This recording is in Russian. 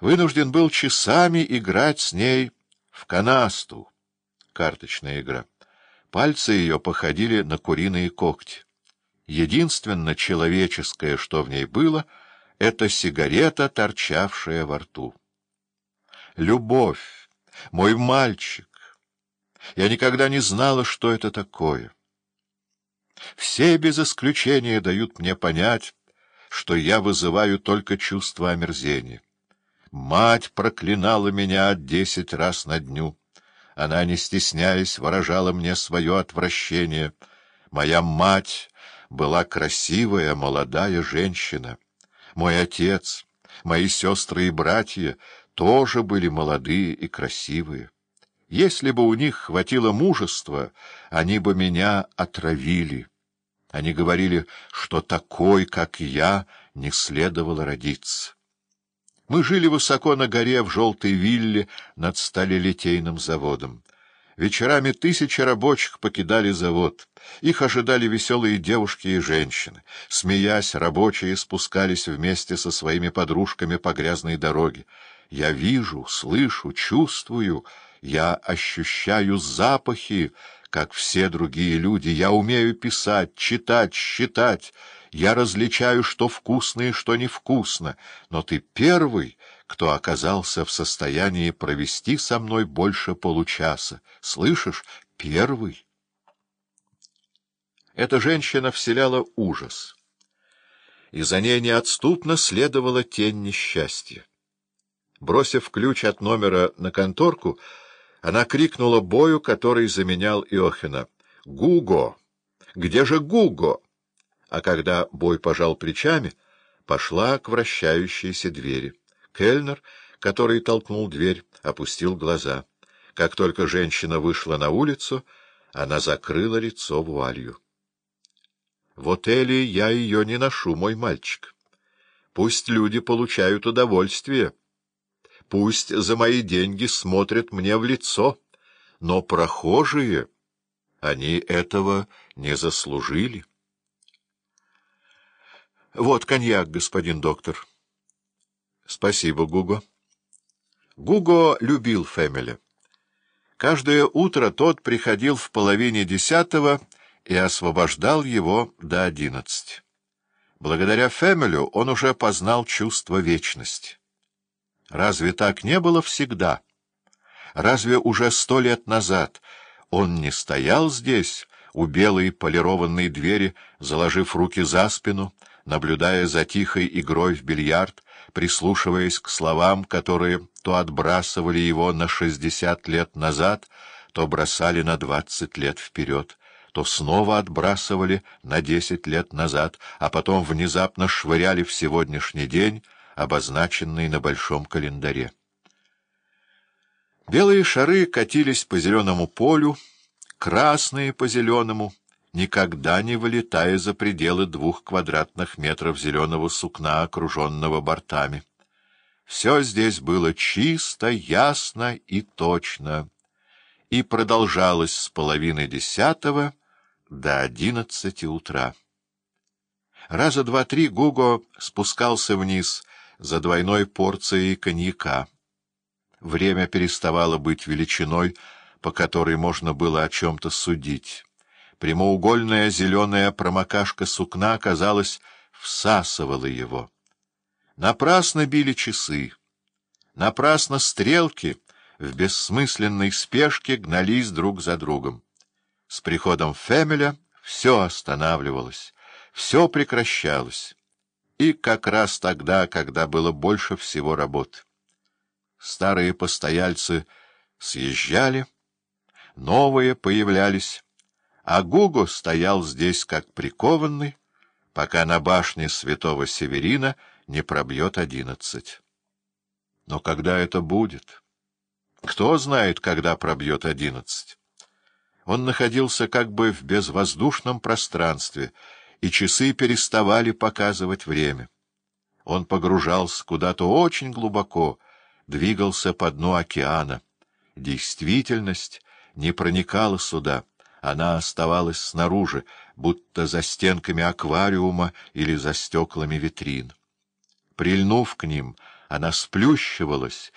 вынужден был часами играть с ней в канасту, карточная игра. Пальцы ее походили на куриные когти. Единственно человеческое, что в ней было, — это сигарета, торчавшая во рту. Любовь, мой мальчик. Я никогда не знала, что это такое. Все без исключения дают мне понять, что я вызываю только чувство омерзения. Мать проклинала меня десять раз на дню. Она, не стесняясь, выражала мне свое отвращение. Моя мать была красивая, молодая женщина. Мой отец, мои сестры и братья тоже были молодые и красивые. Если бы у них хватило мужества, они бы меня отравили. Они говорили, что такой, как я, не следовало родиться. Мы жили высоко на горе в желтой вилле над сталелитейным заводом. Вечерами тысячи рабочих покидали завод. Их ожидали веселые девушки и женщины. Смеясь, рабочие спускались вместе со своими подружками по грязной дороге. Я вижу, слышу, чувствую, я ощущаю запахи, как все другие люди. Я умею писать, читать, считать. Я различаю, что вкусно и что невкусно. Но ты первый, кто оказался в состоянии провести со мной больше получаса. Слышишь? Первый. Эта женщина вселяла ужас. И за ней неотступно следовала тень несчастья. Бросив ключ от номера на конторку, она крикнула Бою, который заменял Иохина. — Гуго! Где же Гуго? А когда Бой пожал плечами, пошла к вращающейся двери. Кельнер, который толкнул дверь, опустил глаза. Как только женщина вышла на улицу, она закрыла лицо вуалью. — В отеле я ее не ношу, мой мальчик. Пусть люди получают удовольствие. — Пусть за мои деньги смотрят мне в лицо, но прохожие, они этого не заслужили. Вот коньяк, господин доктор. Спасибо, Гуго. Гуго любил Фэмиля. Каждое утро тот приходил в половине десятого и освобождал его до одиннадцати. Благодаря Фэмилю он уже познал чувство вечности. Разве так не было всегда? Разве уже сто лет назад он не стоял здесь, у белой полированной двери, заложив руки за спину, наблюдая за тихой игрой в бильярд, прислушиваясь к словам, которые то отбрасывали его на шестьдесят лет назад, то бросали на двадцать лет вперед, то снова отбрасывали на десять лет назад, а потом внезапно швыряли в сегодняшний день — обозначенный на большом календаре. Белые шары катились по зеленому полю, красные по зеленому, никогда не вылетая за пределы двух квадратных метров зеленого сукна, окруженного бортами. Все здесь было чисто, ясно и точно, и продолжалось с половины десятого до одиннадцати утра. Раза два-три Гуго спускался вниз — за двойной порцией коньяка. Время переставало быть величиной, по которой можно было о чем-то судить. Прямоугольная зеленая промокашка сукна, казалось, всасывала его. Напрасно били часы. Напрасно стрелки в бессмысленной спешке гнались друг за другом. С приходом Фемеля все останавливалось, все прекращалось и как раз тогда, когда было больше всего работ. Старые постояльцы съезжали, новые появлялись, а Гуго стоял здесь как прикованный, пока на башне святого Северина не пробьет одиннадцать. Но когда это будет? Кто знает, когда пробьет одиннадцать? Он находился как бы в безвоздушном пространстве — и часы переставали показывать время. Он погружался куда-то очень глубоко, двигался по дну океана. Действительность не проникала сюда, она оставалась снаружи, будто за стенками аквариума или за стеклами витрин. Прильнув к ним, Она сплющивалась